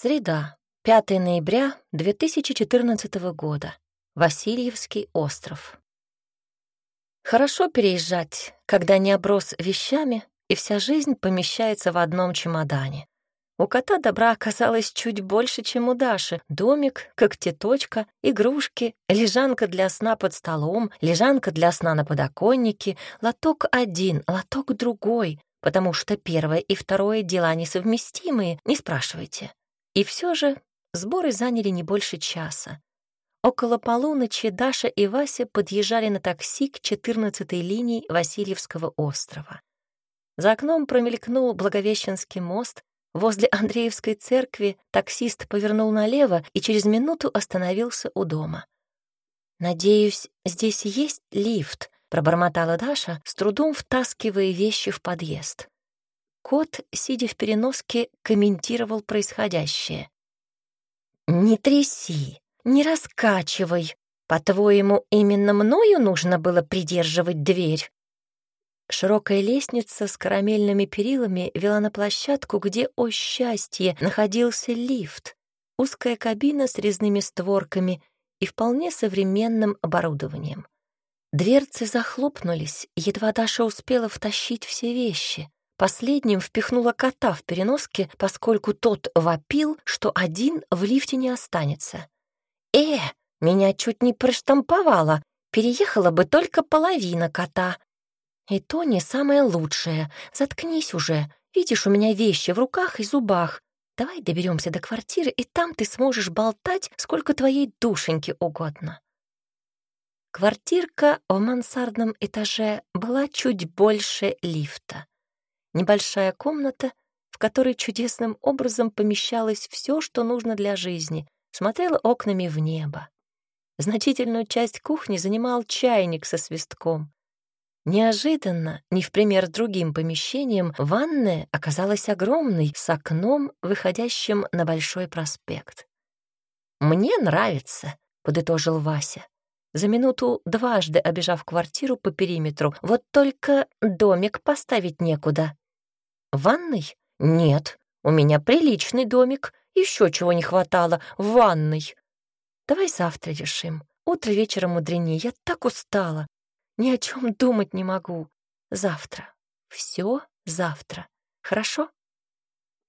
Среда, 5 ноября 2014 года. Васильевский остров. Хорошо переезжать, когда не оброс вещами, и вся жизнь помещается в одном чемодане. У кота добра оказалось чуть больше, чем у Даши. Домик, когтеточка, игрушки, лежанка для сна под столом, лежанка для сна на подоконнике, лоток один, лоток другой, потому что первое и второе дела несовместимые, не спрашивайте. И все же сборы заняли не больше часа. Около полуночи Даша и Вася подъезжали на такси к 14-й линии Васильевского острова. За окном промелькнул Благовещенский мост, Возле Андреевской церкви таксист повернул налево и через минуту остановился у дома. «Надеюсь, здесь есть лифт», — пробормотала Даша, с трудом втаскивая вещи в подъезд. Кот, сидя в переноске, комментировал происходящее. «Не тряси, не раскачивай. По-твоему, именно мною нужно было придерживать дверь?» Широкая лестница с карамельными перилами вела на площадку, где, о счастье, находился лифт, узкая кабина с резными створками и вполне современным оборудованием. Дверцы захлопнулись, едва Даша успела втащить все вещи. Последним впихнула кота в переноске, поскольку тот вопил, что один в лифте не останется. «Э, меня чуть не проштамповало, переехала бы только половина кота», и то не самое лучшее. Заткнись уже. Видишь, у меня вещи в руках и зубах. Давай доберемся до квартиры, и там ты сможешь болтать, сколько твоей душеньки угодно. Квартирка в мансардном этаже была чуть больше лифта. Небольшая комната, в которой чудесным образом помещалось все, что нужно для жизни, смотрела окнами в небо. Значительную часть кухни занимал чайник со свистком. Неожиданно, не в пример другим помещениям, ванная оказалась огромной, с окном, выходящим на большой проспект. «Мне нравится», — подытожил Вася. За минуту дважды обежав квартиру по периметру, вот только домик поставить некуда. «Ванной? Нет, у меня приличный домик, еще чего не хватало, ванной. Давай завтра решим. Утро вечера мудренее, я так устала. Ни о чем думать не могу. Завтра. Все завтра. Хорошо?